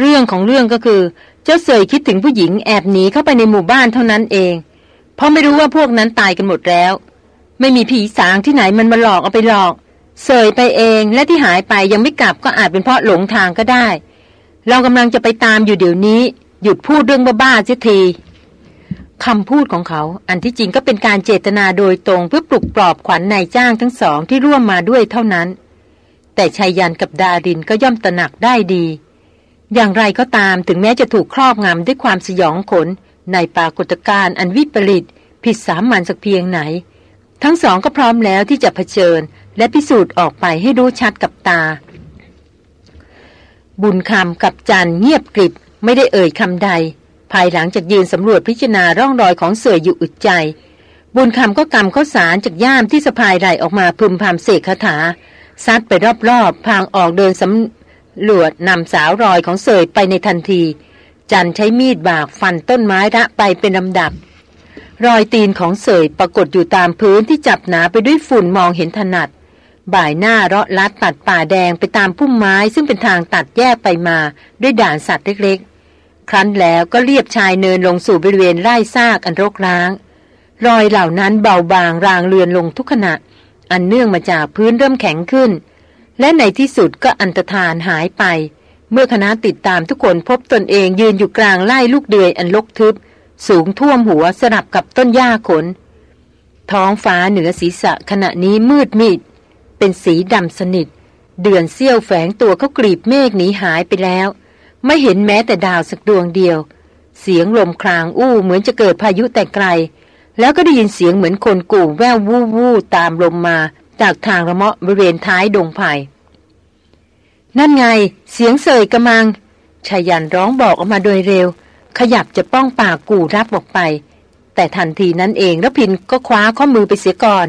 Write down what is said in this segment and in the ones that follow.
เรื่องของเรื่องก็คือ เจ้าเสยคิดถึงผู้หญิงแอบหนีเข้าไปในหมู่บ้านเท่านั้นเอง เพราะไม่รู้ว่าพวกนั้นตายกันหมดแล้ว ไม่มีผีสางที่ไหนมันมาหลอกเอาไปหลอก เสยไปเองและที่หายไปยังไม่กลับก็อาจเป็นเพราะหลงทางก็ได้ เรากำลังจะไปตามอยู่เดี๋ยวนี้ หยุดพูดเรื่องบ้าๆเสียทีคำพูดของเขา อันที่จริงก็เป็นการเจตนาโดยตรงเพื่อปลุกปลอบขวัญนายจ้างทั้งสองที่ร่วมมาด้วยเท่านั้น แต่ชายยันกับดารินก็ย่อมตระหนักได้ดี อย่างไรก็ตามถึงแม้จะถูกครอบงำด้วยความสยองขน ในปรากฏการณ์อันวิปริต ผิดสามัญสักเพียงไหน ทั้งสองก็พร้อมแล้วที่จะเผชิญ และพิสูจน์ออกไปให้รู้ชัดกับตา บุญคำกับจันเงียบกริบไม่ได้เอ่ยคำใด ภายหลังจากยืนสำรวจพิจารณาร่องรอยของเสืออยู่อึดใจ บุญคำก็กำข้าวสารจากย่ามที่สะพายไหลออกมาพึมพำเสกคาถาซัดไปรอบๆพางออกเดินสำ รวจนำสาวรอยของเสยไปในทันที จันใช้มีดบากฟันต้นไม้ระไปเป็นลำดับ รอยตีนของเสยปรากฏอยู่ตามพื้นที่จับหนาไปด้วยฝุ่นมองเห็นถนัด บ่ายหน้าเลาะลัดตัดป่าแดงไปตามพุ่มไม้ซึ่งเป็นทางตัดแยกไปมาด้วยด่านสัตว์เล็กๆ ครั้นแล้วก็เรียบชายเนินลงสู่บริเวณไร่ซากอันรกร้าง รอยเหล่านั้นเบาบางรางเลือนลงทุกขณะ อันเนื่องมาจากพื้นเริ่มแข็งขึ้น และในที่สุดก็อันตรธานหายไป เมื่อคณะติดตามทุกคนพบตนเองยืนอยู่กลางไร่ลูกเดือยอันลกทึบ สูงท่วมหัวสลับกับต้นหญ้าขน ท้องฟ้าเหนือศีรษะขณะนี้มืดมิด เป็นสีดำสนิท เดือนเสี้ยวแฝงตัวเขากรีบเมฆหนีหายไปแล้ว ไม่เห็นแม้แต่ดาวสักดวงเดียว เสียงลมครางอู้เหมือนจะเกิดพายุแต่ไกล แล้วก็ได้ยินเสียงเหมือนคนกู่แวววู้วู้ตามลมมา จากทางระเมาะบริเวณท้ายดงไผ่นั่นไง เสียงเสยกระมังชายันร้องบอกออกมาโดยเร็ว ขยับจะป้องปากกู่รับออกไป แต่ทันทีนั้นเองรพินก็คว้าข้อมือไปเสียก่อน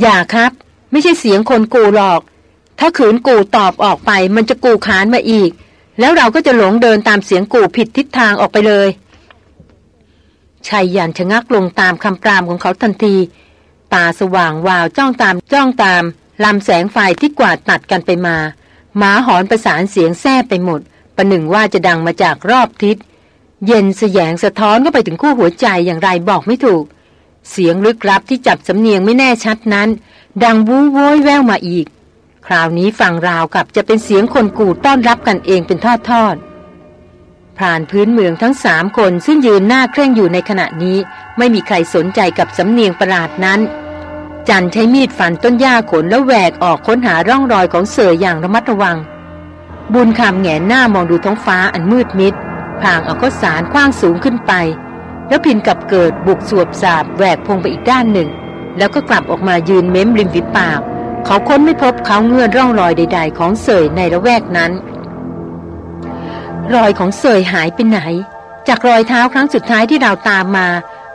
อย่าครับ ไม่ใช่เสียงคนกูหรอก ถ้าขืนกูตอบออกไป มันจะกูขานมาอีก แล้วเราก็จะหลงเดินตามเสียงกูผิดทิศทางออกไปเลยชายยันชะงักลงตามคำปรามของเขาทันที ตาสว่างวาวจ้องตามจ้องตามลำแสงไฟที่กวาดตัดกันไปมาหมาหอนประสานเสียงแซ่ไปหมด ประหนึ่งว่าจะดังมาจากรอบทิศ เย็นสยงสะท้อนก็ไปถึงคู่หัวใจอย่างไรบอกไม่ถูก เสียงลึกลับที่จับสำเนียงไม่แน่ชัดนั้น ดังวู้โวยแววมาอีก คราวนี้ฟังราวกับจะเป็นเสียงคนกูต้อนรับกันเองเป็นทอดทอดผ่านพื้นเมืองทั้งสามคนซึ่งยืนหน้าเคร่งอยู่ในขณะนี้ ไม่มีใครสนใจกับสำเนียงประหลาดนั้น จันใช้มีดฟันต้นหญ้าขนแล้วแหวกออกค้นหาร่องรอยของเสืออย่างระมัดระวัง บุญคำแงนหน้ามองดูท้องฟ้าอันมืดมิดพางเอาข้าสารคว้างสูงขึ้นไป แล้วพินกับเกิดบุกสวบสาบแหวกพงไปอีกด้านหนึ่ง แล้วก็กลับออกมายืนเม้มริมฝีปาก เขาค้นไม่พบเขาเงื่อนร่องรอยใด ๆ ของเสยในละแวกนั้น รอยของเสยหายไปไหน จากรอยเท้าครั้งสุดท้ายที่เราตามมา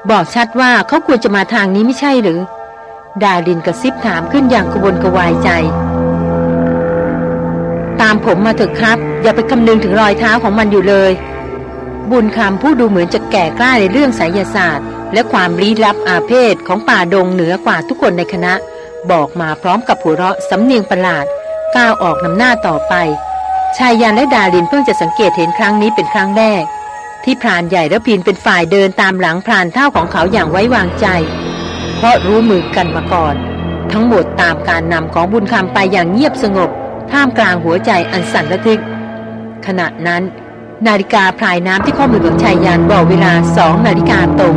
บอกชัดว่าเขาควรจะมาทางนี้ไม่ใช่หรือ ดาลินกระซิบถามขึ้นอย่างกระวนกระวายใจ ตามผมมาเถอะครับ อย่าไปคำนึงถึงรอยเท้าของมันอยู่เลย บุญคำผู้ดูเหมือนจะแก่กล้าในเรื่องไสยศาสตร์ และความลี้ลับอาเพศของป่าดงเหนือกว่าทุกคนในคณะ บอกมาพร้อมกับหัวเราะสำเนียงประหลาด ก้าวออกนำหน้าต่อไป ชายยันและดาลินเพิ่งจะสังเกตเห็นครั้งนี้เป็นครั้งแรก ที่พรานใหญ่และพินเป็นฝ่ายเดินตามหลังพรานเท่าของเขาอย่างไว้วางใจ เพราะรู้มือกันมาก่อน ทั้งหมดตามการนำของบุญคำไปอย่างเงียบสงบ ท่ามกลางหัวใจอันสั่นระทึก ขณะนั้น นาฬิกาพลายน้ำที่ข้อมือของชายยันบอกเวลาสองนาฬิกาตรง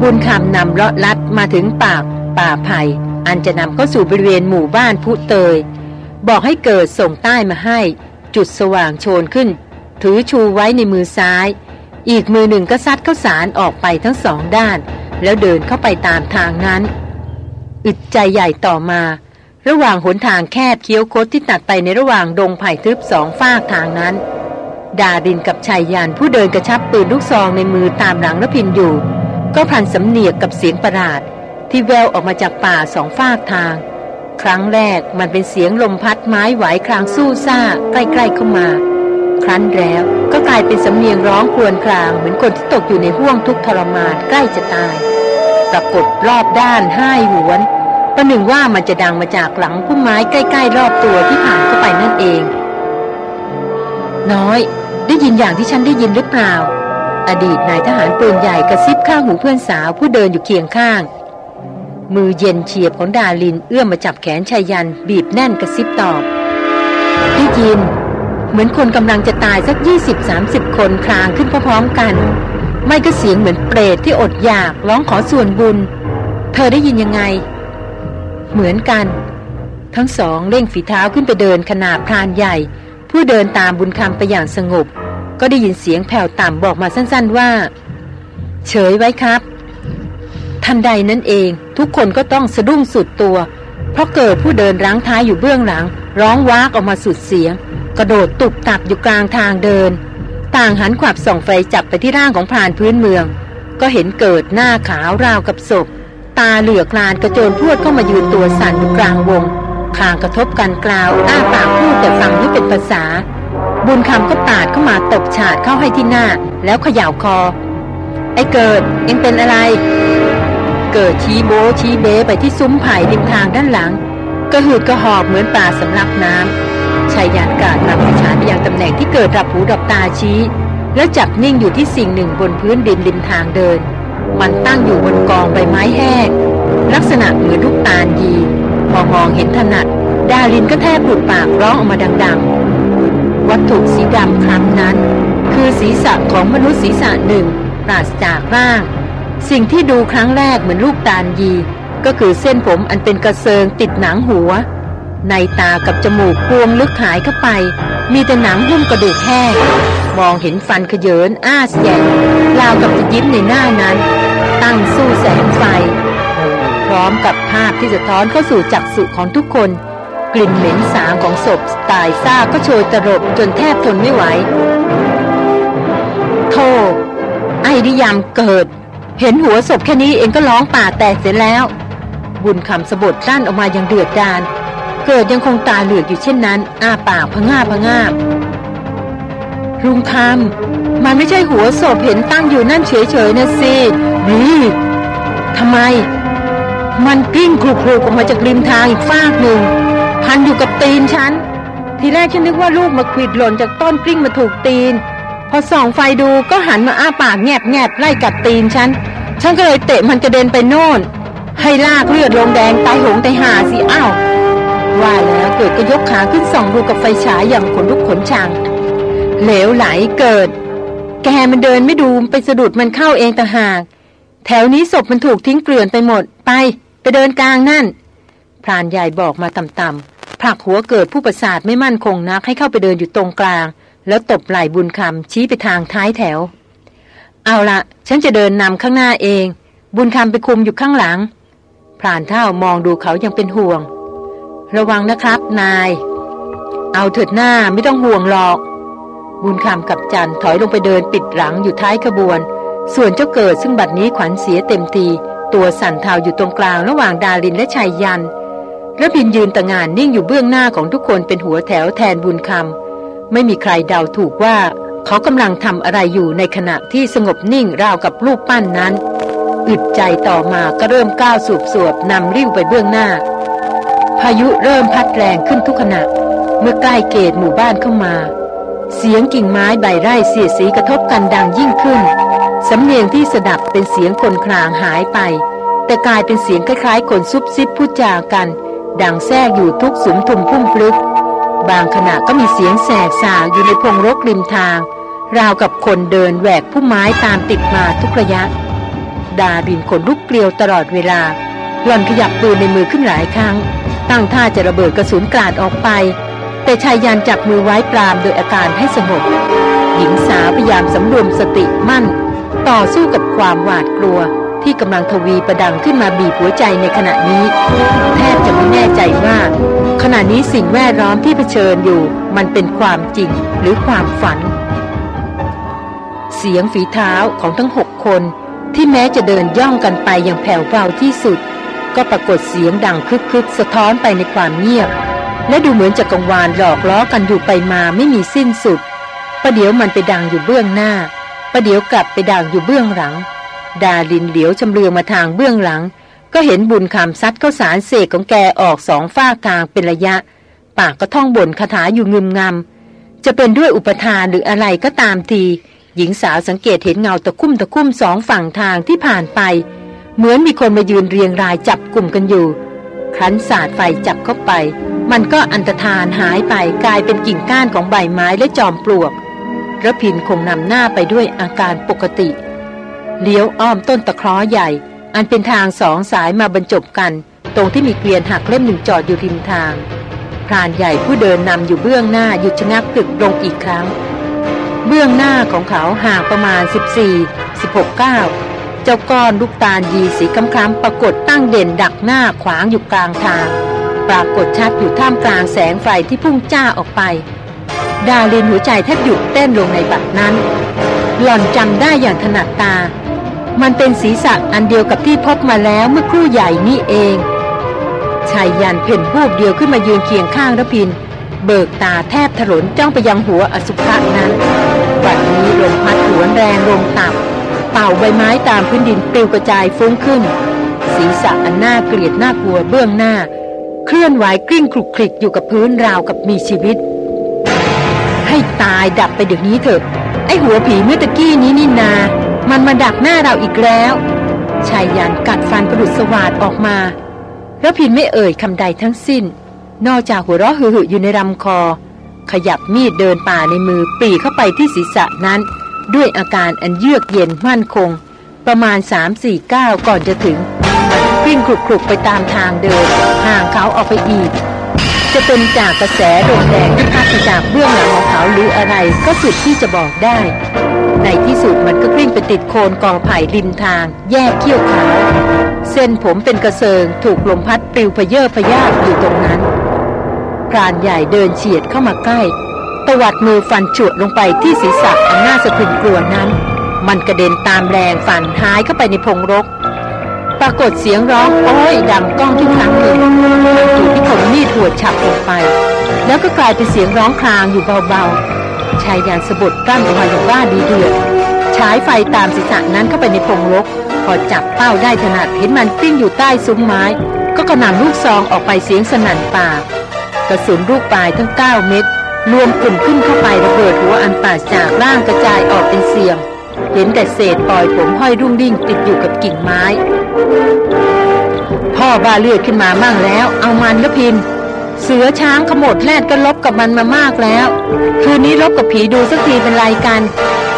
บุญคำนำเลาะลัดมาถึงปากป่าไผ่อันจะนำเข้าสู่บริเวณหมู่บ้านผู้เตย บอกให้เกิดส่งใต้มาให้ จุดสว่างโชนขึ้น ถือชูไว้ในมือซ้าย อีกมือหนึ่งก็ซัดข้าสารออกไปทั้งสองด้าน แล้วเดินเข้าไปตามทางนั้น อึดใจใหญ่ต่อมา ระหว่างหนทางแคบเคี้ยวคดที่ตัดไปในระหว่างดงไผ่ทึบสองฝากทางนั้น ดาดินกับชายยานผู้เดินกระชับปืนลูกซองในมือตามหลังรพินอยู่ ก็พันสำเนียกกับเสียงประหลาด ที่แววออกมาจากป่าสองฝากทาง ครั้งแรกมันเป็นเสียงลมพัดไม้ไหวครางสู้ซ่าใกล้ๆเข้ามา ครั้นแล้วก็กลายเป็นสำเนียงร้องครวญคราง เหมือนคนที่ตกอยู่ในห่วงทุกทรมานใกล้จะตาย ปรากฏรอบด้านห้ายหวนประหนึ่งว่ามันจะดังมาจากหลังพุ่มไม้ใกล้ ๆ รอบตัวที่ผ่านเข้าไปนั่นเอง น้อย ได้ยินอย่างที่ฉันได้ยินหรือเปล่า อดีตนายทหารปืนใหญ่กระซิบข้างหูเพื่อนสาวผู้เดินอยู่เคียงข้าง มือเย็นเฉียบของดาลินเอื้อมมาจับแขนชายยัน บีบแน่นกระซิบตอบได้ยิน เหมือนคนกำลังจะตายสักยี่สิบสามสิบคนคลางขึ้นพร้อมๆกัน ไม่ก็เสียงเหมือนเปรตที่อดอยากร้องขอส่วนบุญ เธอได้ยินยังไง เหมือนกัน ทั้งสองเร่งฝีเท้าขึ้นไปเดินขนาบพรานใหญ่ ผู้เดินตามบุญคำไปอย่างสงบ ก็ได้ยินเสียงแผ่วต่ำบอกมาสั้นๆว่า เฉยไว้ครับ ทันใดนั้นเองทุกคนก็ต้องสะดุ้งสุดตัว เพราะเกิดผู้เดินรั้งท้ายอยู่เบื้องหลัง ร้องว้ากออกมาสุดเสียง กระโดดตุบตับอยู่กลางทางเดิน ต่างหันขวับส่องไฟจับไปที่ร่างของพรานพื้นเมือง ก็เห็นเกิดหน้าขาวราวกับศพ ตาเหลือกลานกระโจนพรวดเข้ามายืนตัวสั่นอยู่กลางวงคางกระทบกันกล่าวอ้าปากพูดแต่ฟังไม่เป็นภาษา บุญคำก็ปาดเข้ามาตบฉาดเข้าให้ที่หน้า แล้วเขย่าคอ ไอ้เกิดเองเป็นอะไร เกิดชี้โบชี้เบไปที่ซุ้มไผ่ริมทางด้านหลังก็หืดกระหอบเหมือนปลาสำลักน้ำ ชายยานกาดนำประชานไปยังตำแหน่งที่เกิดรับหูดับตาชี้ แล้วจับนิ่งอยู่ที่สิ่งหนึ่งบนพื้นดินริมทางเดิน มันตั้งอยู่บนกองใบไม้แห้งลักษณะเหมือนลูกตาลยี พอมองเห็นถนัด ดารินก็แทบหลุดปากร้องออกมาดัง ๆ วัตถุสีดำครั้งนั้น คือศีรษะของมนุษย์ศีรษะหนึ่งปราศจากร่าง สิ่งที่ดูครั้งแรกเหมือนลูกตาลยี ก็คือเส้นผมอันเป็นกระเซิงติดหนังหัว ในตากับจมูกพวงลึกหายเข้าไป มีแต่หนังหุ้มกระดูกแห้งมองเห็นฟันขยเยินอ้าแสงราวกับจะยิ้มในหน้านั้น ตั้งสู้แสงไฟ พร้อมกับภาพที่สะท้อนเข้าสู่จักษุของทุกคน กลิ่นเหม็นสาบของศพตายซาก็โชยตรบจนแทบทนไม่ไหวโธ่ไอ้ดิยามเกิด เห็นหัวศพแค่นี้เองก็ร้องป่าแตกเสร็จแล้ว บุญคำสะบดร่านออกมาอย่างเดือดดาล เกิดยังคงตาเหลือกอยู่เช่นนั้น อ้าปากพะง่าพะง่าลุงคำมันไม่ใช่หัวศพเห็นตั้งอยู่นั่นเฉยๆนะสิบีทำไม มันกิ้งคลุกๆออกมาจากริมทางอีกฟากหนึ่ง พันอยู่กับตีนฉัน ทีแรกฉันนึกว่าลูกมาขวิดหล่นจากต้นกลิ้งมาถูกตีน พอส่องไฟดูก็หันมาอ้าปากแงบแงบๆไล่กัดตีนฉัน ฉันก็เลยเตะมันกระเด็นไปโน่น ให้ลากเลือดลงแดงตายหงตายหาสิอ้าว ว่าแล้วเกิดก็ยกขาขึ้นส่องดูกับไฟฉายอย่างขนลุกขนชัง เหลวไหลเกิด แกมันเดินไม่ดูไปสะดุดมันเข้าเองต่างหาก แถวนี้ศพมันถูกทิ้งเกลื่อนไปหมด ไป ไปเดินกลางนั่น พรานใหญ่บอกมาต่ำๆผลักหัวเกิดผู้ประสาทไม่มั่นคงนักให้เข้าไปเดินอยู่ตรงกลาง แล้วตบไหล่บุญคำชี้ไปทางท้ายแถว เอาละฉันจะเดินนำข้างหน้าเอง บุญคำไปคุมอยู่ข้างหลังพรานเท่ามองดูเขายังเป็นห่วง ระวังนะครับ นาย เอาเถิดหน้าไม่ต้องห่วงหรอก บุญคำกับจันถอยลงไปเดินปิดหลังอยู่ท้ายขบวน ส่วนเจ้าเกิดซึ่งบัดนี้ขวัญเสียเต็มที ตัวสั่นเทาอยู่ตรงกลางระหว่างดารินและชายยันและบินยืนตะงานนิ่งอยู่เบื้องหน้าของทุกคนเป็นหัวแถวแทนบุญคำไม่มีใครเดาถูกว่าเขากำลังทำอะไรอยู่ในขณะที่สงบนิ่งราวกับรูปปั้นนั้นอึดใจต่อมาก็เริ่มก้าวสูบสวบนำริ้วไปเบื้องหน้า พายุเริ่มพัดแรงขึ้นทุกขณะ เมื่อใกล้เกตหมู่บ้านเข้ามา เสียงกิ่งไม้ใบไร่เสียดสีกระทบกันดังยิ่งขึ้น สำเนียงที่สดับเป็นเสียงคนคลางหายไป แต่กลายเป็นเสียงคล้ายๆคนซุบซิบพูดจากัน ดังแทรกอยู่ทุกสุมทุมพุ่มพลึก บางขณะก็มีเสียงแสกสาวอยู่ในพงรกริมทาง ราวกับคนเดินแหวกพุ่มไม้ตามติดมาทุกระยะ ดารินขนลุกเกลียวตลอดเวลาหล่อนขยับปืนในมือขึ้นหลายครั้ง ตั้งท่าจะระเบิดกระสุนกราดออกไป แต่ชายยานจับมือไว้ปรามโดยอาการให้สงบ หญิงสาวพยายามสำรวมสติมั่น ต่อสู้กับความหวาดกลัวที่กำลังทวีประดังขึ้นมาบีบหัวใจในขณะนี้ แทบจะไม่แน่ใจว่า ขณะนี้สิ่งแวดล้อมที่เผชิญอยู่ มันเป็นความจริงหรือความฝัน เสียงฝีเท้าของทั้งหกคน ที่แม้จะเดินย่องกันไปอย่างแผ่วเบาที่สุด ก็ปรากฏเสียงดังคึกๆสะท้อนไปในความเงียบ และดูเหมือนจะกังวานหลอกล้อกันอยู่ไปมาไม่มีสิ้นสุดประเดี๋ยวมันไปดังอยู่เบื้องหน้าประเดี๋ยวกลับไปดังอยู่เบื้องหลัง ดาลินเหลียวชำเลืองมาทางเบื้องหลัง ก็เห็นบุญคำซัดเข้าสารเสกของแกออกสองฝ้ากลางเป็นระยะ ปากก็ท่องบ่นคาถาอยู่งึมงำจะเป็นด้วยอุปทานหรืออะไรก็ตามที หญิงสาวสังเกตเห็นเงาตะคุ่มตะคุ่มสองฝั่งทางที่ผ่านไป เหมือนมีคนมายืนเรียงรายจับกลุ่มกันอยู่ ครั้นสาดไฟจับเข้าไป มันก็อันตรธานหายไปกลายเป็นกิ่งก้านของใบไม้และจอมปลวกระพินคงนำหน้าไปด้วยอาการปกติ เลี้ยวอ้อมต้นตะเคราะห์ใหญ่ อันเป็นทางสองสายมาบรรจบกัน ตรงที่มีเกลียนหักเล่มหนึ่งจอดอยู่ริมทางพรานใหญ่ผู้เดินนำอยู่เบื้องหน้าหยุดชะงักตึกลงอีกครั้ง เบื้องหน้าของเขาห่างประมาณ 14 16ก้า เจ้าก้อนลูกตาลยีสีคล้ำๆปรากฏตั้งเด่นดักหน้าขวางอยู่กลางทาง ปรากฏชัดอยู่ท่ามกลางแสงไฟที่พุ่งจ้าออกไป ดาลินหัวใจแทบหยุดเต้นลงในบัดนั้น หล่อนจำได้อย่างถนัดตา มันเป็นศีรษะอันเดียวกับที่พบมาแล้วเมื่อครู่ใหญ่นี่เองชายยันเพ่นบูบเดียวขึ้นมายืนเคียงข้างระพิน เบิกตาแทบถลนจ้องไปยังหัวอสุภะนั้นบัดนี้ลมพัดหวนแรงลงต่ำ เป่าใบไม้ตามพื้นดินปลิวกระจายฟุ้งขึ้น ศีรษะอันน่าเกลียดน่ากลัวเบื้องหน้า เคลื่อนไหวกลิ้งคลุกคลิกอยู่กับพื้นราวกับมีชีวิต ให้ตายดับไปเดี๋ยวนี้เถอะ ไอหัวผีเมื่อตะกี้นี้นี่นา มันมาดักหน้าเราอีกแล้วชายยันกัดฟันประดุษสวาดออกมาระพินไม่เอ่ยคำใดทั้งสิ้น นอกจากหัวเราะหึ่อยู่ในลำคอ ขยับมีดเดินป่าในมือปีเข้าไปที่ศีรษะนั้น ด้วยอาการอันเยือกเย็นมั่นคง ประมาณสามสี่ก้าวก่อนจะถึงกลิ้งคลุกๆไปตามทางเดินห่างเขาออกไปอีก จะเป็นจากกระแสโดดแดงที่พัดมาจากเบื้องหลังของเขาหรืออะไรก็สุดที่จะบอกได้ ในที่สุดมันก็กลิ้งไปติดโคนกองไผ่ริมทาง แยกเขี้ยวขาวเส้นผมเป็นกระเซิงถูกลมพัดปลิวพเยอพยาบอยู่ตรงนั้นพรานใหญ่เดินเฉียดเข้ามาใกล้ ตวัดมือฟันฉุดลงไปที่ศีรษะอันน่าสะพรึงกลัวนั้น มันกระเด็นตามแรงฟันหายเข้าไปในพงรก ปรากฏเสียงร้องโอ้ยดังก้องที่ครั้งหนึ่งถูกที่คนมีดหัวฉับลงไป แล้วก็กลายเป็นเสียงร้องคลางอยู่เบาๆ ชายยานสะบดกลั้นออกมาอย่างว่าดีเดือดฉายไฟตามศีรษะนั้นเข้าไปในพงรก พอจับเป้าได้ถนัดเห็นมันกลิ้งอยู่ใต้ซุ้มไม้ ก็กระหน่ำลูกซองออกไปเสียงสนั่นป่ากระสุนลูกปลายทั้ง 9 เม็ด รวมกลุ่มขึ้นเข้าไประเบิดหัวอันป่าจากร่างกระจายออกเป็นเสียง เห็นแต่เศษปล่อยผมห้อยรุ่งริ่งติดอยู่กับกิ่งไม้ พ่อบ้าเลือดขึ้นมามั่งแล้ว เอามันละพิน เสือช้างขมดแลดก็ลบกับมันมามากแล้ว คืนนี้ลบกับผีดูสักทีเป็นไรกัน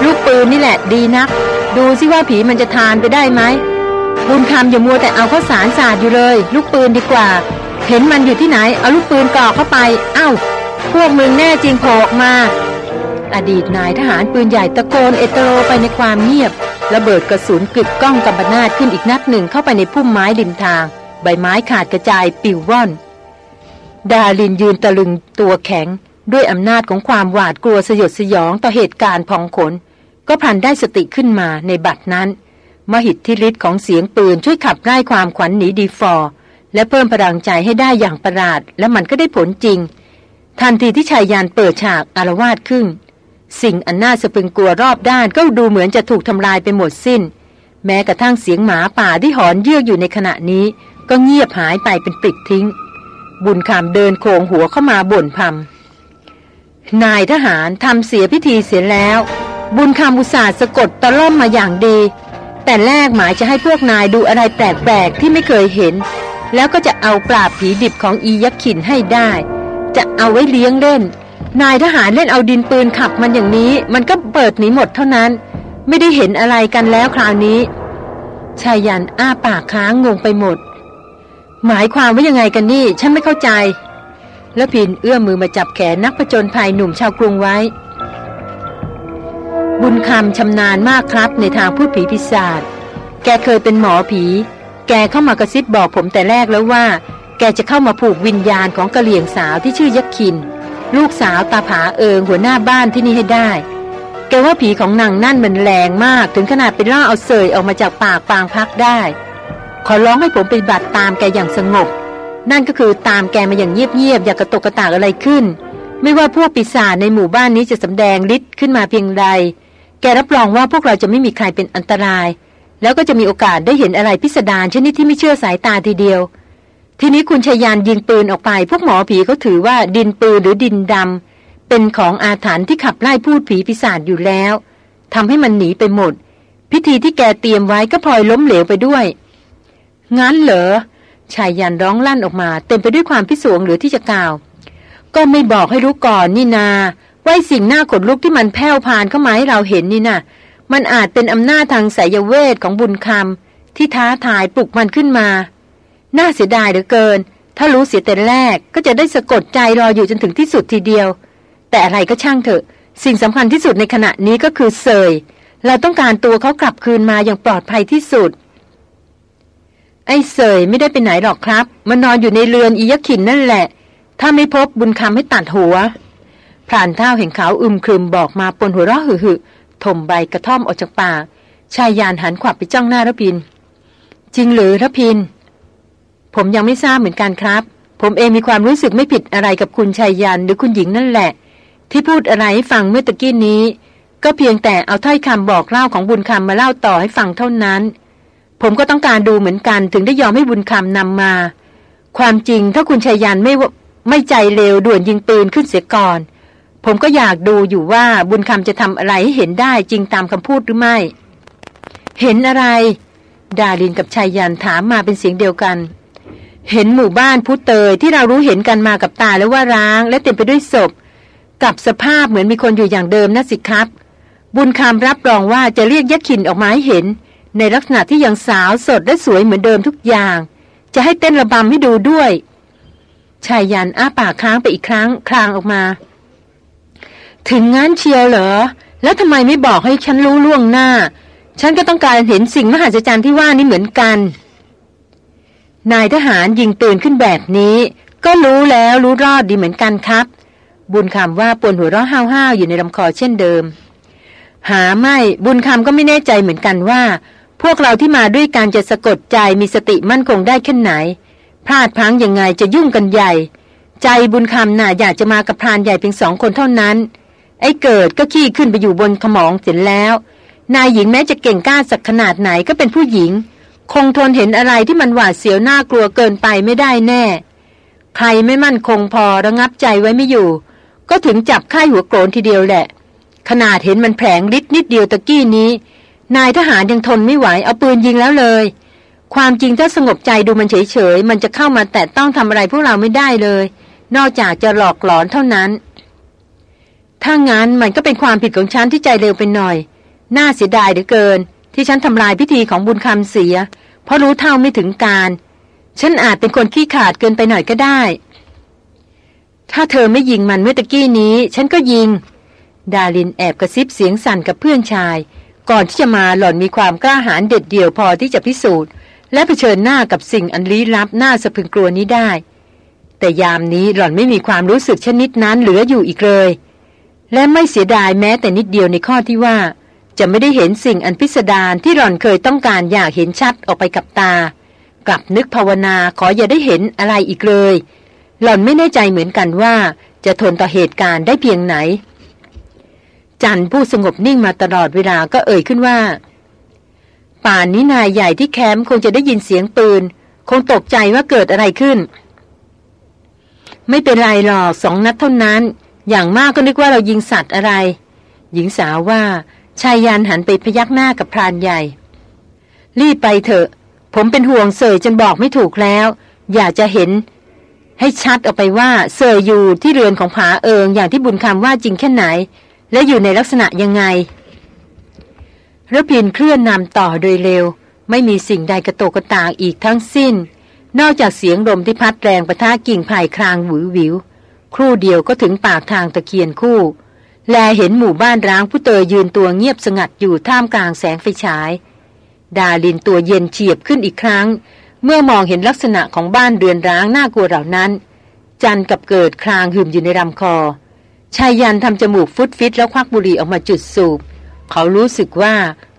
ลูกปืนนี่แหละดีนัก ดูสิว่าผีมันจะทานไปได้ไหมบุญคำอย่ามัวแต่เอาข้าวสารสาดอยู่เลย ลูกปืนดีกว่า เห็นมันอยู่ที่ไหนเอาลูกปืนกรอกเข้าไป เอา้า พวกมึงแน่จริงโผล่ออกมา อดีตนายทหารปืนใหญ่ตะโกนเอตโรไปในความเงียบ ระเบิดกระสุนกึดก้องกำบนาดขึ้นอีกนัดหนึ่งเข้าไปในพุ่มไม้ริมทาง ใบไม้ขาดกระจายปิวว่อน ดาลินยืนตะลึงตัวแข็ง ด้วยอำนาจของความหวาดกลัวสยดสยองต่อเหตุการณ์พองขน ก็พลันได้สติขึ้นมาในบัดนั้น มหิทธิฤทธิ์ของเสียงปืนช่วยขับไล่ความขวัญหนีดีฟอร์และเพิ่มพลังใจให้ได้อย่างประหลาด และมันก็ได้ผลจริง ทันทีที่ชายยานเปิดฉากอารวาสขึ้น สิ่งอันน่าสะพึงกลัวรอบด้านก็ดูเหมือนจะถูกทำลายไปหมดสิ้น แม้กระทั่งเสียงหมาป่าที่หอนเยือกอยู่ในขณะนี้ ก็เงียบหายไปเป็นปลิดทิ้ง บุญคำเดินโคงหัวเข้ามาบ่นพำนายทหารทำเสียพิธีเสียแล้ว บุญคำอุตสาห์สะกดตะล่อมมาอย่างดี แต่แรกหมายจะให้พวกนายดูอะไรแปลกๆที่ไม่เคยเห็น แล้วก็จะเอาปราบผีดิบของอียักษ์ขินให้ได้ จะเอาไว้เลี้ยงเล่น นายทหารเล่นเอาดินปืนขับมันอย่างนี้ มันก็เปิดหนีหมดเท่านั้น ไม่ได้เห็นอะไรกันแล้วคราวนี้ชายันอ้าปากค้างงงไปหมด หมายความว่ายังไงกันนี่ ฉันไม่เข้าใจ แล้วพินเอื้อมมือมาจับแขนนักผจญภัยหนุ่มชาวกรุงไว้ บุญคำชำนาญมากครับในทางพูดผีพิศาจแกเคยเป็นหมอผี แกเข้ามากระซิบบอกผมแต่แรกแล้วว่า แกจะเข้ามาผูกวิญญาณของกะเหลี่ยงสาวที่ชื่อยักษิน ลูกสาวตาผาเอิงหัวหน้าบ้านที่นี่ให้ได้ แกว่าผีของนางนั่นมันแรงมากถึงขนาดเป็นล่าเอาเสยออกมาจากปากปางพักได้ ขอร้องให้ผมไปบัตรตามแกอย่างสงบ นั่นก็คือตามแกมาอย่างเงียบๆอย่ากระตกกระตากอะไรขึ้น ไม่ว่าพวกปีศาจในหมู่บ้านนี้จะสำแดงฤทธิ์ขึ้นมาเพียงใด แกรับรองว่าพวกเราจะไม่มีใครเป็นอันตราย แล้วก็จะมีโอกาสได้เห็นอะไรพิสดารชนิดที่ไม่เชื่อสายตาทีเดียว ทีนี้คุณชายานยิงปืนออกไป พวกหมอผีเขาถือว่าดินปืนหรือดินดำเป็นของอาถรรพ์ที่ขับไล่พูดผีปีศาจอยู่แล้วทำให้มันหนีไปหมด พิธีที่แกเตรียมไว้ก็พลอยล้มเหลวไปด้วย งั้นเหรอชายยันร้องลั่นออกมา เต็มไปด้วยความพิศวงหรือที่จะกล่าว ก็ไม่บอกให้รู้ก่อนนี่นาว่าสิ่งหน้าขนลุกที่มันแผ่วพานเข้ามาให้เราเห็นนี่นะ่ะ มันอาจเป็นอำนาจทางสายเวทของบุญคำที่ท้าทายปลุกมันขึ้นมา น่าเสียดายเหลือเกิน ถ้ารู้เสียแต่แรกก็จะได้สะกดใจรออยู่จนถึงที่สุดทีเดียว แต่อะไรก็ช่างเถอะ สิ่งสำคัญที่สุดในขณะนี้ก็คือเซยเราต้องการตัวเขากลับคืนมาอย่างปลอดภัยที่สุด ไอ้เสยไม่ได้ไปไหนหรอกครับ มันนอนอยู่ในเรือนอียขินนั่นแหละ ถ้าไม่พบบุญคำให้ตัดหัวพรานเท่าเห็นเขาอึมครึมบอกมาปนหัวเราะหึหึถมใบกระท่อมออกจากปากชายยานหันขวับไปจ้องหน้าระพิน จริงหรือระพิน ผมยังไม่ทราบเหมือนกันครับ ผมเองมีความรู้สึกไม่ผิดอะไรกับคุณชายยานหรือคุณหญิงนั่นแหละ ที่พูดอะไรให้ฟังเมื่อตะกี้นี้ ก็เพียงแต่เอาถ้อยคำบอกเล่าของบุญคำมาเล่าต่อให้ฟังเท่านั้น ผมก็ต้องการดูเหมือนกันถึงได้ยอมให้บุญคำนำมา ความจริงถ้าคุณชายยานไม่ไม่ใจเร็วด่วนยิงปืนขึ้นเสียก่อน ผมก็อยากดูอยู่ว่าบุญคำจะทำอะไรให้เห็นได้จริงตามคำพูดหรือไม่ เห็นอะไร ดาลินกับชายยันถามมาเป็นเสียงเดียวกัน เห็นหมู่บ้านพุเตยที่เรารู้เห็นกันมากับตาแล้วว่าร้าง และเต็มไปด้วยศพ กับสภาพเหมือนมีคนอยู่อย่างเดิมนะสิครับ บุญคำรับรองว่าจะเรียกยักษ์ขินออกมาให้เห็น ในลักษณะที่ยังสาวสดและสวยเหมือนเดิมทุกอย่าง จะให้เต้นระบำให้ดูด้วยชายยันอ้าปากค้างไปอีกครั้งคลางออกมา ถึงงั้นเชียวเหรอ แล้วทำไมไม่บอกให้ฉันรู้ล่วงหน้า ฉันก็ต้องการเห็นสิ่งมหัศจรรย์ที่ว่านี่เหมือนกัน นายทหารยิงตื่นขึ้นแบบนี้ ก็รู้แล้วรู้รอดดีเหมือนกันครับ บุญคำว่าปวนหัวเราะห้าวๆอยู่ในลำคอเช่นเดิม หาไม่บุญคำก็ไม่แน่ใจเหมือนกันว่า พวกเราที่มาด้วยการจะสะกดใจมีสติมั่นคงได้แค่ไหน พลาดพังยังไงจะยุ่งกันใหญ่ ใจบุญคำน่ะอยากจะมากับพรานใหญ่เพียงสองคนเท่านั้น ไอ้เกิดก็ขี้ขึ้นไปอยู่บนขมองเสร็จแล้ว นายหญิงแม้จะเก่งกล้าสักขนาดไหนก็เป็นผู้หญิง คงทนเห็นอะไรที่มันหวาดเสียวน่ากลัวเกินไปไม่ได้แน่ ใครไม่มั่นคงพอระงับใจไว้ไม่อยู่ ก็ถึงจับค่ายหัวโกรนทีเดียวแหละ ขนาดเห็นมันแผลงลิดนิดเดียวตะกี้นี้ นายทหารยังทนไม่ไหวเอาปืนยิงแล้วเลย ความจริงถ้าสงบใจดูมันเฉยๆมันจะเข้ามาแตะต้องทำอะไรพวกเราไม่ได้เลย นอกจากจะหลอกหลอนเท่านั้น ถ้างั้นมันก็เป็นความผิดของฉันที่ใจเร็วไปหน่อย น่าเสียดายเหลือเกิน ที่ฉันทำลายพิธีของบุญคำเสีย เพราะรู้เท่าไม่ถึงการ ฉันอาจเป็นคนขี้ขาดเกินไปหน่อยก็ได้ ถ้าเธอไม่ยิงมันเมื่อตะกี้นี้ ฉันก็ยิง ดาลินแอบกระซิบเสียงสั่นกับเพื่อนชาย ก่อนที่จะมาหล่อนมีความกล้าหาญเด็ดเดี่ยวพอที่จะพิสูจน์ และะเผชิญหน้ากับสิ่งอันลี้ลับน่าสะพึงกลัวนี้ได้ แต่ยามนี้หล่อนไม่มีความรู้สึกชนิดนั้นเหลืออยู่อีกเลย และไม่เสียดายแม้แต่นิดเดียวในข้อที่ว่า จะไม่ได้เห็นสิ่งอันพิสดารที่หล่อนเคยต้องการอยากเห็นชัดออกไปกับตา กลับนึกภาวนาขออย่าได้เห็นอะไรอีกเลย หล่อนไม่แน่ใจเหมือนกันว่า จะทนต่อเหตุการณ์ได้เพียงไหน จันผู้สงบนิ่งมาตลอดเวลาก็เอ่ยขึ้นว่า ป่านนี้นายใหญ่ที่แคมป์คงจะได้ยินเสียงปืน คงตกใจว่าเกิดอะไรขึ้น ไม่เป็นไรหรอกสองนัดเท่านั้น อย่างมากก็นึกว่าเรายิงสัตว์อะไร หญิงสาวว่า ชายยันหันไปพยักหน้ากับพรานใหญ่ รีบไปเถอะ ผมเป็นห่วงเสยจนบอกไม่ถูกแล้ว อยากจะเห็น ให้ชัดออกไปว่าเสยอยู่ที่เรือนของผาเอิงอย่างที่บุญคำว่าจริงแค่ไหน และอยู่ในลักษณะยังไงระพินเคลื่อนนำต่อโดยเร็ว ไม่มีสิ่งใดกระโตกกระตากอีกทั้งสิ้น นอกจากเสียงลมที่พัดแรงประทะกิ่งไผ่ครางหวือวิว ครู่เดียวก็ถึงปากทางตะเคียนคู่ แลเห็นหมู่บ้านร้างผู้เตยยืนตัวเงียบสงัดอยู่ท่ามกลางแสงไฟฉาย ดาลินตัวเย็นเฉียบขึ้นอีกครั้ง เมื่อมองเห็นลักษณะของบ้านเรือนร้างน่ากลัวเหล่านั้น จันกับเกิดคลางหึมอยู่ในลำคอชายยันทำจมูกฟุดฟิตแล้วควักบุหรี่ออกมาจุดสูบ เขารู้สึกว่า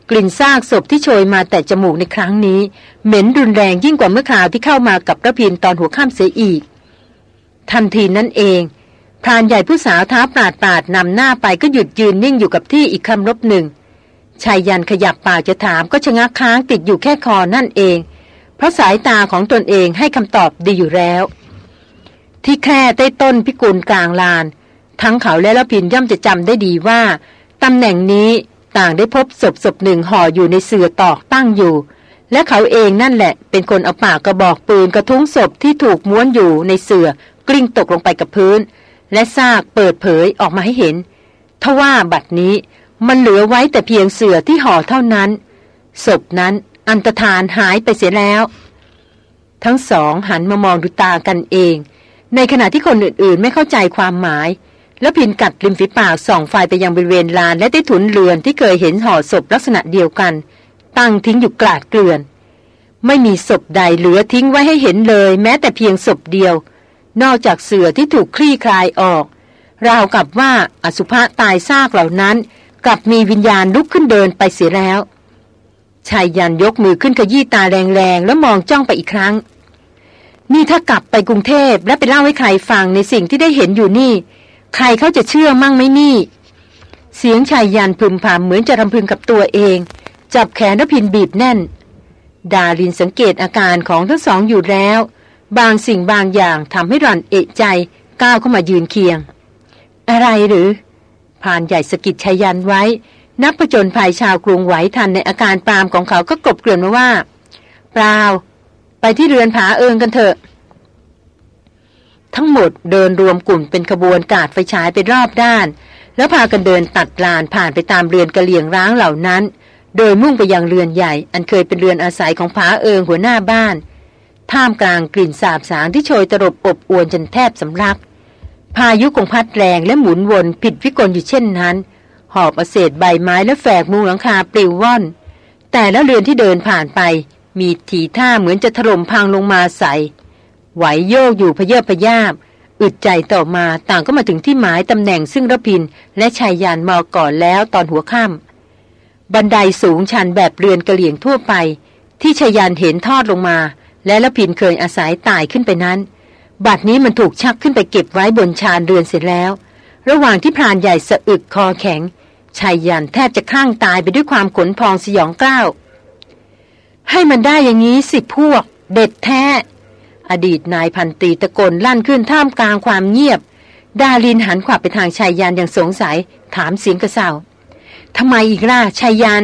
กลิ่นซากศพที่โชยมาแต่จมูกในครั้งนี้ เหม็นรุนแรงยิ่งกว่าเมื่อคราวที่เข้ามากับกระพินตอนหัวข้ามเสียอีก ทันทีนั้นเอง พรานใหญ่ผู้สาวท้าปราดปราดนำหน้าไปก็หยุดยืนนิ่งอยู่กับที่อีกคำรบหนึ่งชายยันขยับปากจะถามก็ชะงักค้างติดอยู่แค่คอนั่นเอง เพราะสายตาของตนเองให้คำตอบดีอยู่แล้ว ที่แค่ใต้ต้นพิกุลกลางลาน ทั้งเขาและละพินย่อมจะจำได้ดีว่าตำแหน่งนี้ต่างได้พบศพศพหนึ่งห่ออยู่ในเสื่อตอกตั้งอยู่ และเขาเองนั่นแหละ เป็นคนเอาปากกระบอกปืนกระทุ้งศพที่ถูกม้วนอยู่ในเสื่อกลิ้งตกลงไปกับพื้น และซากเปิดเผยออกมาให้เห็นทว่าบัดนี้มันเหลือไว้แต่เพียงเสือที่ห่อเท่านั้น ศพนั้นอันตรธานหายไปเสียแล้ว ทั้งสองหันมามองดูตากันเอง ในขณะที่คนอื่นๆ ไม่เข้าใจความหมาย แล้วพินกัดริมฝีปากส่องไฟไปยังบริเวณลานและได้ถุนเรือนที่เคยเห็นห่อศพลักษณะเดียวกัน ตั้งทิ้งอยู่กลาดเกลื่อน ไม่มีศพใดเหลือทิ้งไว้ให้เห็นเลย แม้แต่เพียงศพเดียว นอกจากเสือที่ถูกคลี่คลายออก ราวกับว่าอสุภะตายซากเหล่านั้น กลับมีวิญญาณลุกขึ้นเดินไปเสียแล้วชายยันยกมือขึ้นขยี้ตาแรงๆ แล้วมองจ้องไปอีกครั้ง นี่ถ้ากลับไปกรุงเทพและไปเล่าให้ใครฟังในสิ่งที่ได้เห็นอยู่นี่ ใครเขาจะเชื่อมั่งไหมนี่ เสียงชายยันพึมพำเหมือนจะรำพึงกับตัวเอง จับแขนรพินบีบแน่น ดาลินสังเกตอาการของทั้งสองอยู่แล้ว บางสิ่งบางอย่างทำให้รันเอะใจก้าวเข้ามายืนเคียง อะไรหรือผ่านใหญ่สกิดชายันไว้ นักผจญภัยชาวกรุงไหวทันในอาการปรามของเขาก็กลบเกลื่อนมาว่า เปล่า ไปที่เรือนผาเอิงกันเถอะ ทั้งหมดเดินรวมกลุ่มเป็นขบวนกาดไฟฉายไปรอบด้าน แล้วพากันเดินตัดลานผ่านไปตามเรือนกระเหลี่ยงร้างเหล่านั้น โดยมุ่งไปยังเรือนใหญ่ อันเคยเป็นเรือนอาศัยของผาเอิงหัวหน้าบ้าน ท่ามกลางกลิ่นสาบสางที่โชยตรบอบอวนจนแทบสำลัก พายุคงพัดแรงและหมุนวนผิดวิกลอยู่เช่นนั้น หอบอเศษใบไม้และแฝกมุงหลังคาปลิวว่อน แต่แล้วเรือนที่เดินผ่านไป มีทีท่าเหมือนจะถล่มพังลงมาใส่ไหวโยกอยู่พเยอพยาบอึดใจต่อมาต่างก็มาถึงที่หมายตำแหน่งซึ่งระพินและชายยานมาก่อนแล้วตอนหัวค่ำบันไดสูงชันแบบเรือนกระเหลี่ยงทั่วไป ที่ชายยานเห็นทอดลงมา และละพินเคยอาศัยตายขึ้นไปนั้นบัดนี้มันถูกชักขึ้นไปเก็บไว้บนชานเรือนเสร็จแล้ว ระหว่างที่พรานใหญ่สะอึกคอแข็งชายยันแทบจะข้างตายไปด้วยความขนพองสยองกล้าว ให้มันได้อย่างนี้สิพวก เด็ดแท้ อดีตนายพันตีตะโกนลั่นขึ้นท่ามกลางความเงียบ ดาลินหันขวับไปทางชายยันอย่างสงสัย ถามเสียงกระเซาทำไมอีกล่ะชายยัน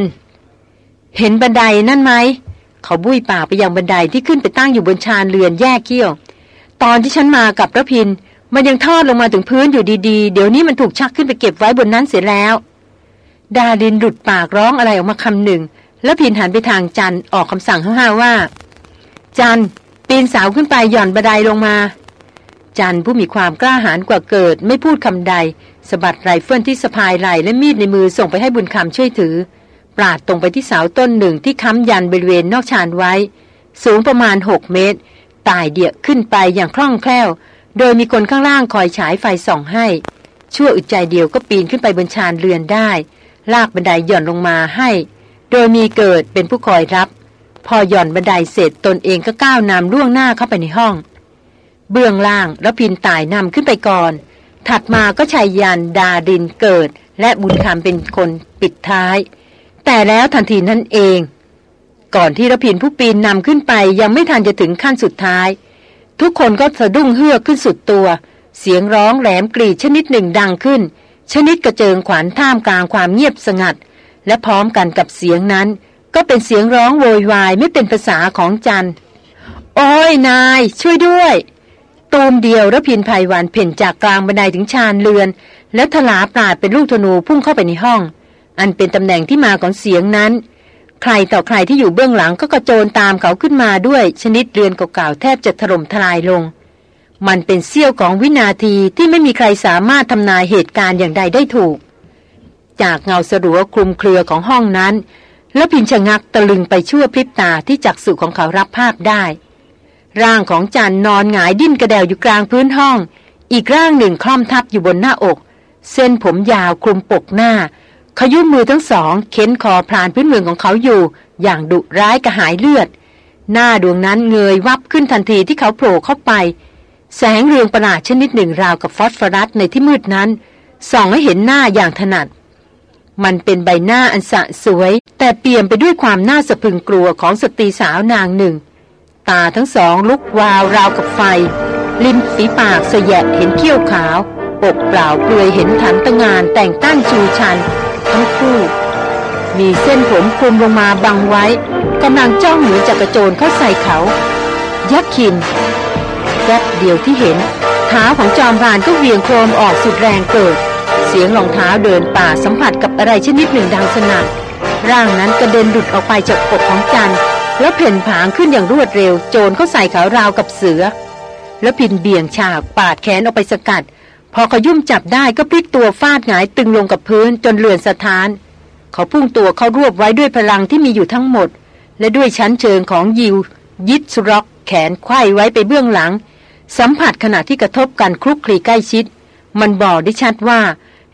เห็นบันไดนั่นไหม เขาบุ้ยปากไปยังบันไดที่ขึ้นไปตั้งอยู่บนชานเรือนแยกเกี้ยว ตอนที่ฉันมากับระพิน มันยังทอดลงมาถึงพื้นอยู่ดีๆ เดี๋ยวนี้มันถูกชักขึ้นไปเก็บไว้บนนั้นเสียแล้ว ดาดินหลุดปากร้องอะไรออกมาคำหนึ่ง แล้วพินหันไปทางจันออกคำสั่งห้าว่า จันปีนเสาขึ้นไปหย่อนบันไดลงมา จันผู้มีความกล้าหาญกว่าเกิด ไม่พูดคำใดสะบัดไรเฟิลที่สะพายไหล่และมีดในมือส่งไปให้บุญคำช่วยถือ ปราดตรงไปที่เสาต้นหนึ่งที่ค้ำยันบริเวณนอกชานไว้ สูงประมาณหกเมตรไต่เดี่ยวขึ้นไปอย่างคล่องแคล่ว โดยมีคนข้างล่างคอยฉายไฟส่องให้ ชั่วอึดใจเดียวก็ปีนขึ้นไปบนชานเรือนได้ ลากบันไดหย่อนลงมาให้ โดยมีเกิดเป็นผู้คอยรับ พอหย่อนบันไดเสร็จตนเองก็ก้าวนำล่วงหน้าเข้าไปในห้อง เบื้องล่างแล้วพินตายนำขึ้นไปก่อน ถัดมาก็ชายยันดาดินเกิด และบุญคำเป็นคนปิดท้าย แต่แล้วทันทีนั่นเอง ก่อนที่ระพินผู้ปีนนำขึ้นไปยังไม่ทันจะถึงขั้นสุดท้าย ทุกคนก็สะดุ้งเฮือกขึ้นสุดตัว เสียงร้องแหลมกรีดชนิดหนึ่งดังขึ้น ชนิดกระเจิงขวัญท่ามกลางความเงียบสงัด และพร้อมกันกับเสียงนั้น ก็เป็นเสียงร้องโวยวายไม่เป็นภาษาของจันโอ้ยนาย ช่วยด้วยตูมเดียวระพินภัยวันเพ่นจากกลางบันไดถึงชานเรือน แล้วถลาปราดเป็นลูกธนูพุ่งเข้าไปในห้อง อันเป็นตำแหน่งที่มาของเสียงนั้น ใครต่อใครที่อยู่เบื้องหลังก็กระโจนตามเขาขึ้นมาด้วยชนิดเรือนเก่าๆแทบจะถล่มทลายลง มันเป็นเสี้ยวของวินาทีที่ไม่มีใครสามารถทำนายเหตุการณ์อย่างใดได้ถูก จากเงาสรัวคลุมเครือของห้องนั้น แล้วพินชะงักตะลึงไปชั่วพริบตาที่จักสุของเขารับภาพได้ ร่างของจันนอนหงายดิ้นกระเดวอยู่กลางพื้นห้อง อีกร่างหนึ่งคล่อมทับอยู่บนหน้าอก เส้นผมยาวคลุมปกหน้า ขยุ้มมือทั้งสองเข็นคอพรานพื้นเมืองของเขาอยู่ อย่างดุร้ายกระหายเลือด หน้าดวงนั้นเงยวับขึ้นทันทีที่เขาโผล่เข้าไป แสงเรืองประหลาดชนิดหนึ่งราวกับฟอสฟอรัสในที่มืดนั้นส่องให้เห็นหน้าอย่างถนัด มันเป็นใบหน้าอันสะสวย แต่เปี่ยมไปด้วยความน่าสะพึงกลัวของสตรีสาวนางหนึ่ง ตาทั้งสองลุกวาวราวกับไฟ ริมฝีปากเสยะเห็นเขี้ยวขาวอกเปล่าเปลือยเห็นฐานตะงานแต่งตั้งชูชัน ทั้งคู่มีเส้นผมคลุมลงมาบังไว้กำลังจ้องเหมือนจะกระโจนเข้าใส่เขา ยักษ์ขินแป๊บเดียวที่เห็นเท้าของจอมพานก็เวียงโครมออกสุดแรงเกิด เสียงรองเท้าเดินป่าสัมผัสกับอะไรชนิดหนึ่งดังสนั่นร่างนั้นกระเด็นหลุดออกไปจากอกของจันแล้วเพ่นผางขึ้นอย่างรวดเร็ว โจรเข้าใส่เขาราวกับเสือ แล้วพินเบี่ยงฉากปาดแขนออกไปสกัด พอขยุ่มจับได้ก็พลิกตัวฟาดหงายตึงลงกับพื้นจนเลือนสะท้าน เขาพุ่งตัวเขารวบไว้ด้วยพลังที่มีอยู่ทั้งหมด และด้วยชั้นเชิงของยิว ยิดสร็อกแขนไขว้ไว้ไปเบื้องหลัง สัมผัสขณะที่กระทบกันคลุกคลีใกล้ชิด มันบอกได้ชัดว่า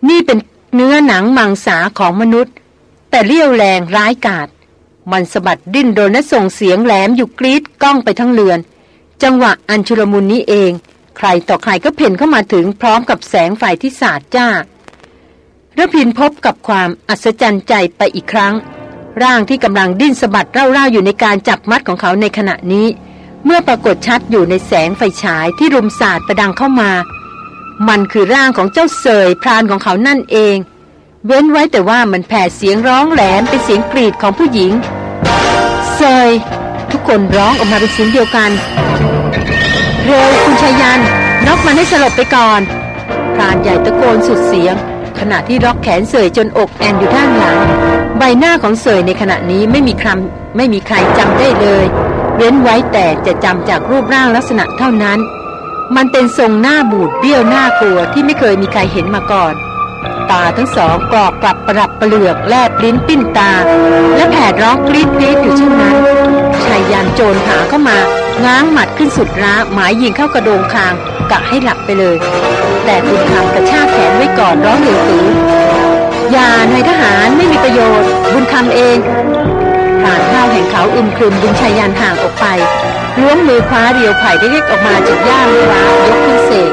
นี่เป็นเนื้อหนังมังสาของมนุษย์ แต่เลี้ยวแรงร้ายกาจมันสะบัดดิ้นโดนและส่งเสียงแหลมอยู่กรีดก้องไปทั้งเรือน จังหวะอันชุลมุนนี้เอง ใครต่อใครก็เพ่นเข้ามาถึงพร้อมกับแสงไฟที่สาดจ้าระพินพบกับความอัศจรรย์ใจไปอีกครั้ง ร่างที่กำลังดิ้นสะบัดเร่าๆอยู่ในการจับมัดของเขาในขณะนี้ เมื่อปรากฏชัดอยู่ในแสงไฟฉายที่รุมสาดประดังเข้ามา มันคือร่างของเจ้าเสยพรานของเขานั่นเอง เว้นไว้แต่ว่ามันแผ่เสียงร้องแหลมเป็นเสียงกรีดของผู้หญิงเซยทุกคนร้องออกมาเป็นเสียงเดียวกัน เร็วคุณชายันน็อกมันให้สลบไปก่อนพรานใหญ่ตะโกนสุดเสียง ขณะที่ล็อกแขนเสยจนอกแอนอยู่ด้านหลัง ใบหน้าของเสยในขณะนี้ไม่มีคำไม่มีใครจำได้เลยเว้นไว้แต่จะจำจากรูปร่างลักษณะเท่านั้น มันเป็นทรงหน้าบูดเบี้ยวหน้ากลัวที่ไม่เคยมีใครเห็นมาก่อน ตาทั้งสองกรอกกลับประดับเปลือกแลบลิ้นปิ้นตา และแผดร้องกรีดกรีดอยู่เช่นนั้นชายยันโจรหาเข้ามา ง้างหมัดขึ้นสุดร้าหมายยิงเข้ากระโดงคางกะให้หลับไปเลย แต่บุญคำกระชากแขนไว้ก่อนร้องเหลือตืออย่านายทหารไม่มีประโยชน์ บุญคำเองผ่านข้าวแห่งเขาอึมครึมดึงชายยันห่างออกไปล้วงมือคว้าเรียวไผ่ได้เล็กออกมาจากย่ามร้ายกขึ้นเสก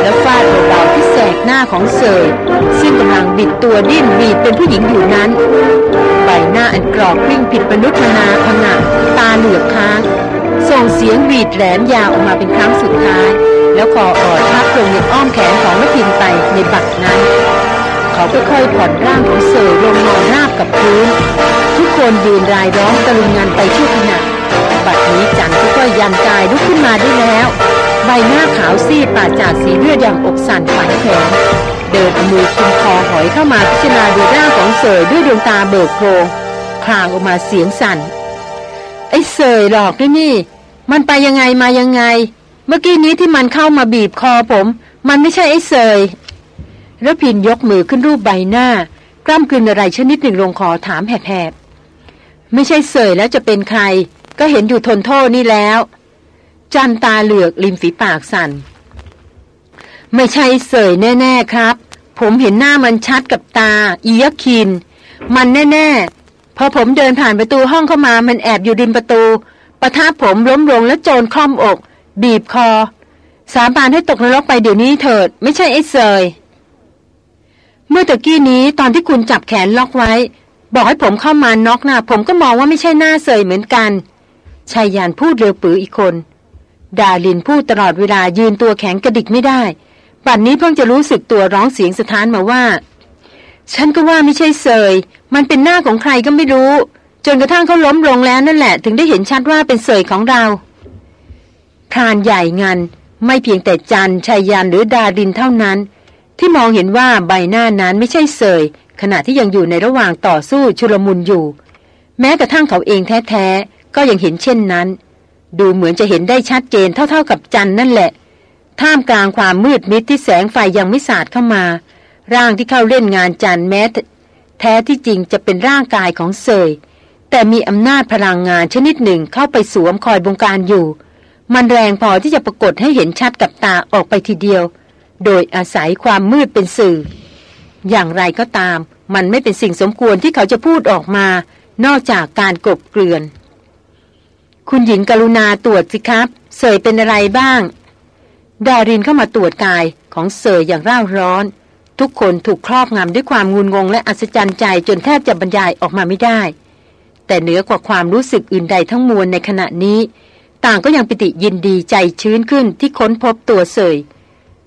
แล้วฟาดเบาๆที่แสกหน้าของเสยซึ่งกำลังบิดตัวดิ้นบีดเป็นผู้หญิงอยู่นั้นใบหน้าอันกรอกกลิ้งผิดมนุษย์มนาพงะตาเหลือกค้าง ส่งเสียงบีดแหลมยาวออกมาเป็นครั้งสุดท้าย แล้วคออ่อนทับลงในอ้อมแขนของแมะพินไปในบัดนั้น เขาค่อยๆผ่อนร่างของเสยลงนอนราบกับพื้น ทุกคนยืนรายร้องตะลุงงานไปชั่วขณะบัดนี้จันค่อยๆยันกายลุกขึ้นมาได้แล้ว ใบหน้าขาวซีดปาจากสีเลือดอย่างอกสั่นฝันแขนเดินเอามือคุมคอหอยเข้ามาพิจารณาดูร่างของเสยด้วยดวงตาเบิกโพรงคลางออกมาเสียงสั่น ไอ้เสยหลอกด้วยนี่ มันไปยังไงมายังไง เมื่อกี้นี้ที่มันเข้ามาบีบคอผม มันไม่ใช่ไอ้เสยแล้วพินยกมือขึ้นรูปใบหน้ากล้ามกลืนอะไรชนิดหนึ่งลงคอถามแหบๆไม่ใช่เสยแล้วจะเป็นใคร ก็เห็นอยู่ทนโทษนี่แล้ว จันตาเหลือกริมฝีปากสัน่นไม่ใช่เสยแน่ ๆครับ ผมเห็นหน้ามันชัดกับตาอียคิน มันแน่ ๆ พอผมเดินผ่านประตูห้องเข้ามามันแอบอยู่ริมประตู ประทับผมล้มลงแล้วโจรคล่อมอก บีบคอ สาบานให้ตกนรกไปเดี๋ยวนี้เถิด ไม่ใช่ไอ้เสยเมื่อตะกี้นี้ตอนที่คุณจับแขนล็อกไว้ บอกให้ผมเข้ามาน็อกหนะผมก็มองว่าไม่ใช่หน้าเสยเหมือนกันชายยานพูดเร็วปืออีกคน ดาลินพูดตลอดเวลายืนตัวแข็งกระดิกไม่ได้ปัดนนี้เพิ่งจะรู้สึกตัวร้องเสียงสะท้านมาว่า ฉันก็ว่าไม่ใช่เสยมันเป็นหน้าของใครก็ไม่รู้ จนกระทั่งเขาล้มลงแล้วนั่นแหละ ถึงได้เห็นชัดว่าเป็นเสยของเราพรานใหญ่งันไม่เพียงแต่จันชายยานหรือดาดินเท่านั้น ที่มองเห็นว่าใบหน้านั้นไม่ใช่เสย ขณะที่ยังอยู่ในระหว่างต่อสู้ชุลมุนอยู่ แม้กระทั่งเขาเองแท้ก็ยังเห็นเช่นนั้น ดูเหมือนจะเห็นได้ชัดเจนเท่าๆกับจันนั่นแหละ ท่ามกลางความมืดมิดที่แสงไฟยังไม่สาดเข้ามา ร่างที่เข้าเล่นงานจันแม้ แท้ที่จริงจะเป็นร่างกายของเซย แต่มีอำนาจพลังงานชนิดหนึ่งเข้าไปสวมคอยบงการอยู่ มันแรงพอที่จะปรากฏให้เห็นชัดกับตาออกไปทีเดียว โดยอาศัยความมืดเป็นสื่อ อย่างไรก็ตาม มันไม่เป็นสิ่งสมควรที่เขาจะพูดออกมา นอกจากการกบเกลื่อน คุณหญิงกรุณาตรวจสิครับ เสยเป็นอะไรบ้าง ดารินเข้ามาตรวจกายของเสยอย่างร่าร้อน ทุกคนถูกครอบงำด้วยความงุนงงและอัศจรรย์ใจจนแทบจะบรรยายออกมาไม่ได้ แต่เหนือกว่าความรู้สึกอื่นใดทั้งมวลในขณะนี้ ต่างก็ยังปิติยินดีใจชื้นขึ้นที่ค้นพบตัวเสย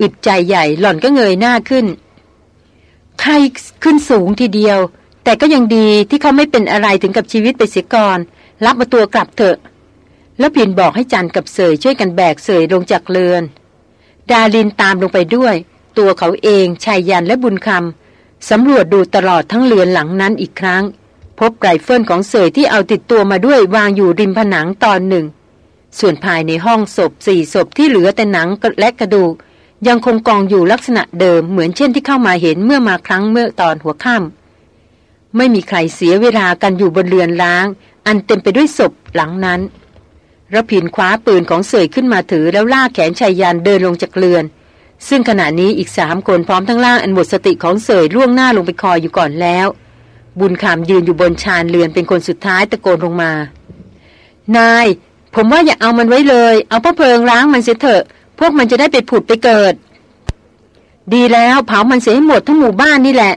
อึดใจใหญ่หล่อนก็เงยหน้าขึ้นไข้ขึ้นสูงทีเดียว แต่ก็ยังดีที่เขาไม่เป็นอะไรถึงกับชีวิตไปเสียก่อน รับมาตัวกลับเถอะ แล้วพินบอกให้จันกับเสยช่วยกันแบกเสยลงจากเรือน ดาลินตามลงไปด้วย ตัวเขาเองชายยันและบุญคำสำรวจดูตลอดทั้งเรือนหลังนั้นอีกครั้ง พบไรเฟิลของเสยที่เอาติดตัวมาด้วยวางอยู่ริมผนังตอนหนึ่ง ส่วนภายในห้องศพสี่ศพที่เหลือแต่หนังและกระดูก ยังคงกองอยู่ลักษณะเดิมเหมือนเช่นที่เข้ามาเห็นเมื่อมาครั้งเมื่อตอนหัวค่ำไม่มีใครเสียเวลากันอยู่บนเรือนล้าง อันเต็มไปด้วยศพหลังนั้นระพินคว้าปืนของเสยขึ้นมาถือแล้วลากแขนชายยานเดินลงจากเรือน ซึ่งขณะนี้อีกสามคนพร้อมทั้งล่างอันหมดสติของเสยล่วงหน้าลงไปคอยอยู่ก่อนแล้ว บุญคำยืนอยู่บนชานเรือนเป็นคนสุดท้ายตะโกนลงมา นาย ผมว่าอย่าเอามันไว้เลย เอาพระเพลิงล้างมันเสียเถอะ พวกมันจะได้ไปผุดไปเกิด ดีแล้วเผามันเสียให้หมดทั้งหมู่บ้านนี่แหละ